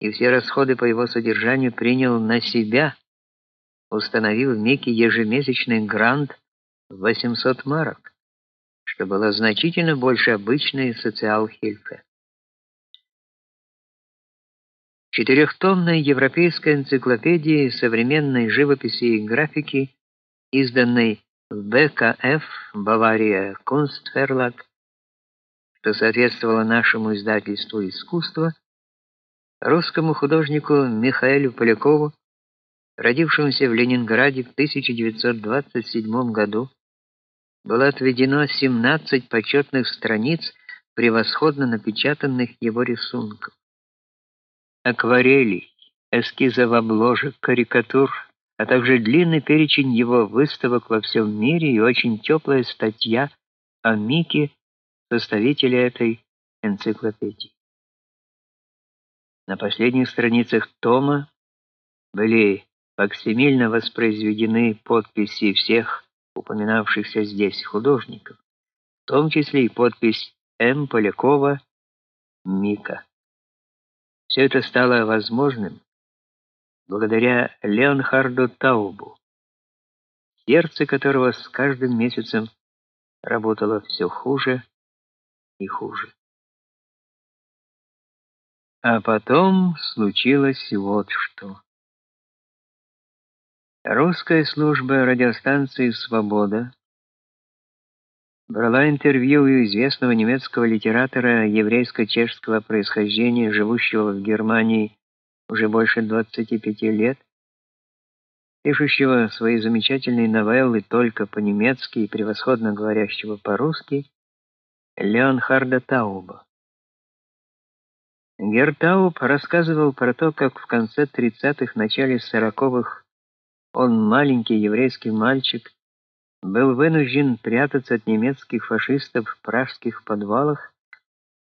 и все расходы по его содержанию принял на себя, установив Микки ежемесячный грант в 800 марок, что было значительно больше обычной социалхильфе. четырехтомной европейской энциклопедии современной живописи и графики, изданной в БКФ Бавария Kunstverlag, что соответствовало нашему издательству искусства, русскому художнику Михаилу Полякову, родившемуся в Ленинграде в 1927 году, было отведено 17 почетных страниц превосходно напечатанных его рисунков акварелей, эскизов обложек, карикатур, а также длинный перечень его выставок во всем мире и очень теплая статья о Мике, составителе этой энциклопедии. На последних страницах тома были факсимильно воспроизведены подписи всех упоминавшихся здесь художников, в том числе и подпись М. Полякова Мика. Все это стало возможным благодаря Леонхарду Таубу, сердце которого с каждым месяцем работало все хуже и хуже. А потом случилось вот что. Русская служба радиостанции Свобода брала интервью у известного немецкого литератора еврейско-чешского происхождения, живущего в Германии уже больше 25 лет, пишущего свои замечательные новеллы только по-немецки и превосходно говорящего по-русски, Леонхарда Тауба. Гертауб рассказывал про то, как в конце 30-х, начале 40-х он, маленький еврейский мальчик, был вынужден прятаться от немецких фашистов в пражских подвалах,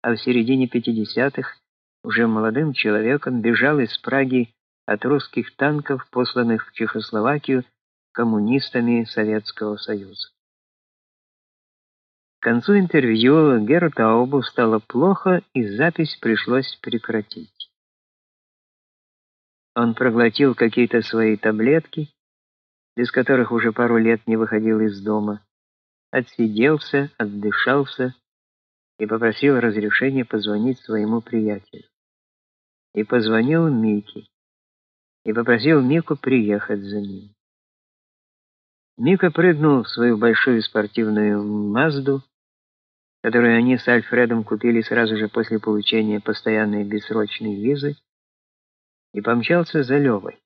а в середине 50-х уже молодым человеком бежал из Праги от русских танков, посланных в Чехословакию коммунистами Советского Союза. Концу интервью Гертаубу стало плохо, и запись пришлось прекратить. Он проглотил какие-то свои таблетки, без которых уже пару лет не выходил из дома, отсиделся, отдышался и попросил разрешения позвонить своему приятелю. И позвонил Мике, и попросил Мику приехать за ним. Мика прыгнул в свою большую спортивную Мазду, которую они с Альфредом купили сразу же после получения постоянной бессрочной визы, и помчался за Левой.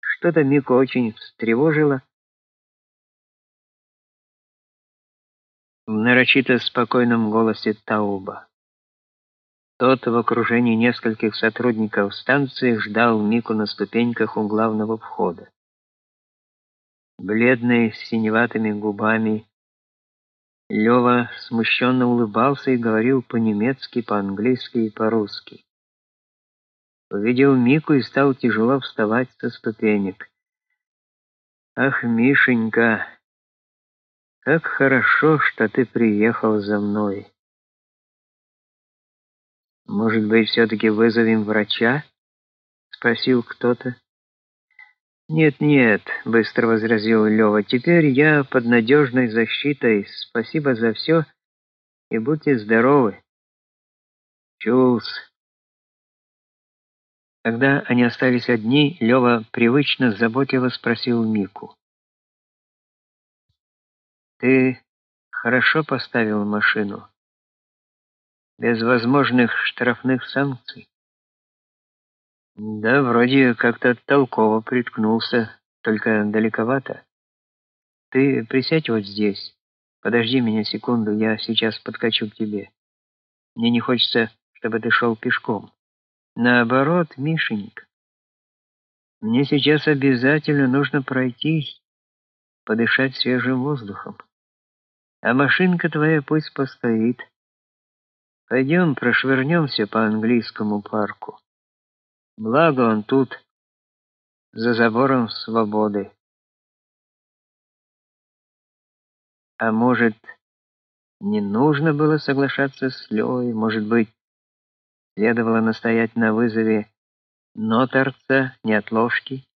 Что-то Мику очень встревожило. В нарочито спокойном голосе Тауба. Тот в окружении нескольких сотрудников станции ждал Мику на ступеньках у главного входа. Бледный, с синеватыми губами, Лёва смущенно улыбался и говорил по-немецки, по-английски и по-русски увидел Мику и стал тяжело вставать со ступенек. Ах, Мишенька, как хорошо, что ты приехал за мной. Может быть, все таки вызовем врача? спросил кто-то. Нет, нет, быстро возразил Лёва. Теперь я под надежной защитой. Спасибо за все и будьте здоровы. Чулс когда они остались одни, Лёва привычно заботливо спросил Мику: "Ты хорошо поставил машину? Без возможных штрафных санкций?" "Да, вроде как-то толково приткнулся, только далековато. Ты присядь вот здесь. Подожди меня секунду, я сейчас подкачу к тебе. Мне не хочется, чтобы ты шел пешком". Наоборот, Мишенька, мне сейчас обязательно нужно пройтись, подышать свежим воздухом. А машинка твоя пусть постоит. Пойдем прошвырнемся по английскому парку. Благо он тут, за забором свободы. А может, не нужно было соглашаться с Лёвой, может быть, Следовало настоять на вызове ноторца, ни от ложки.